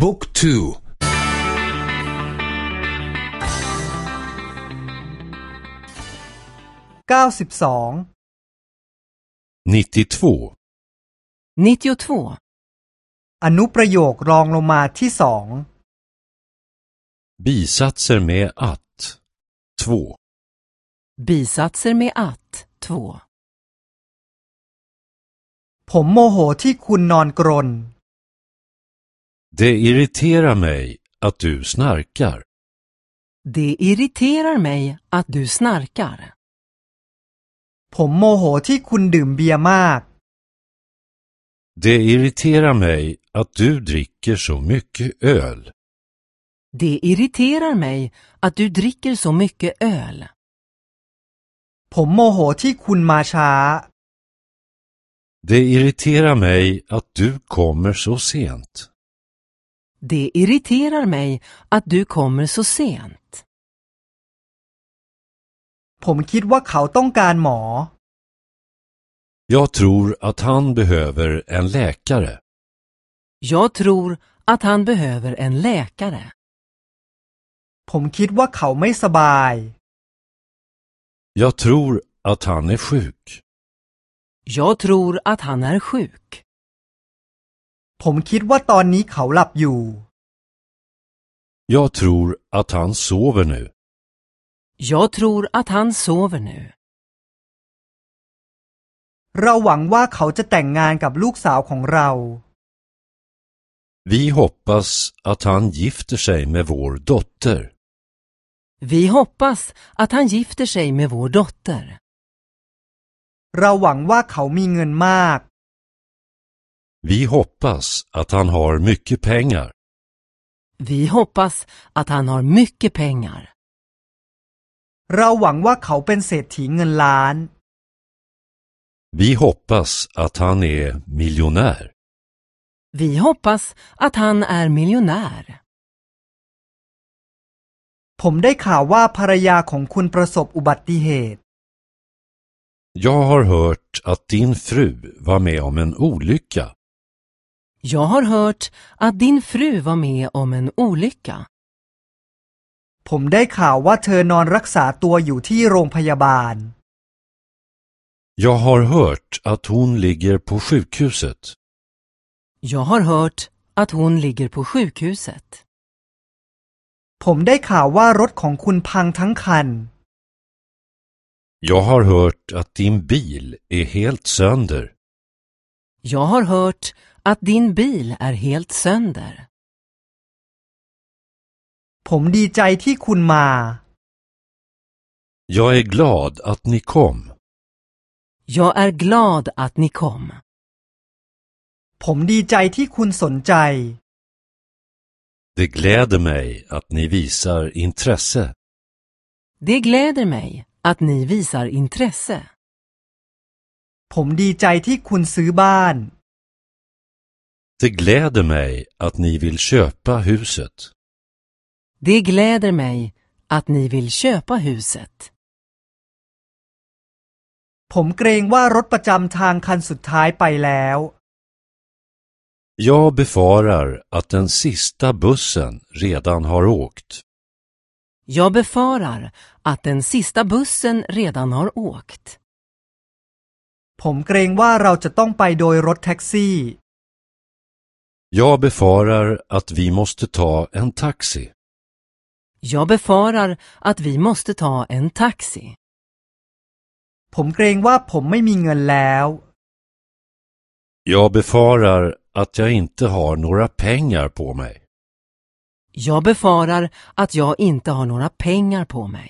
บุ๊กทูเก้าสิบสอง 92. 92. อนุประโยครองลงมาที่สอง Bisatser med att. 2. Bisatser med att. 2. ผมโมโหที่คุณนอนกรน Det irriterar mig att du snarkar. Det irriterar mig att du snarkar. ผมโมโหที่คุณดื่มเบียร์มาก Det irriterar mig att du dricker så mycket öl. Det irriterar mig att du dricker så mycket öl. ผมโมโหที่คุณมาช้า Det irriterar mig att du kommer så sent. Det irriterar mig att du kommer så sent. ผมคิดว่าเขาต้องการหมอ Jag tror att han behöver en läkare. Jag tror att han behöver en läkare. ผมคิดว่าเขาไม่สบาย Jag tror att han är sjuk. Jag tror att han är sjuk. ผมคิดว่าตอนนี้เขาหลับอยู่ Jag tror att han sover nu. Jag tror att han sover nu. เราหวังว่าเขาจะแต่งงานกับลูกสาวของเรา Vi hoppas att han gifter sig med vår dotter. Vi hoppas att han gifter sig med vår dotter. เราหวังว่าเขามีเงินมาก Vi hoppas att han har mycket pengar. Vi hoppas att han har mycket pengar. เราหวังว่าเขาเป็นเศรษฐีเงินล้าน Vi hoppas att han är miljonär. Vi hoppas att han är miljonär. ผมได้ข่าวว่าภรรยาของคุณประสบอุบัติเหตุ Jag har hört att din fru var med om en olycka. Jag har hört att din fru var med om en olycka. ผมได้ข่าวว่าเธอนอนรักษาตัวอยู่ที่โรงพยาบาล Jag har hört att hon ligger på sjukhuset. Jag har hört att hon ligger på sjukhuset. ผมได้ข่าวว่ารถของคุณพังทั้งคัน Jag har hört att din bil är helt sönder. Jag har hört att din bil är helt sönder. ผมดีใจที่คุณมา Jag är glad att ni kom. Jag är glad att ni kom. ผมดีใจที่คุณสนใจ Det gläder mig att ni visar intresse. Det gläder mig att ni visar intresse. ผมดีใจที่คุณซื้อบ้าน Det gläder mig att ni vill köpa huset. Det gläder mig att ni vill köpa huset. ผมเกรงว่ารถประจำทางคันสุดท้ายไปแล้ว Jag befarar att den sista bussen redan har åkt. Jag befarar att den sista bussen redan har åkt. ผมเกรงว่าเราจะต้องไปโดยรถแท็กซี่ Jag befarar att vi måste ta en taxi. Jag befarar att vi måste ta en taxi. ผมเกรงว่าผมไม่มีเงินแล้ว Jag befarar att jag inte har några pengar på mig. Jag befarar att jag inte har några pengar på mig.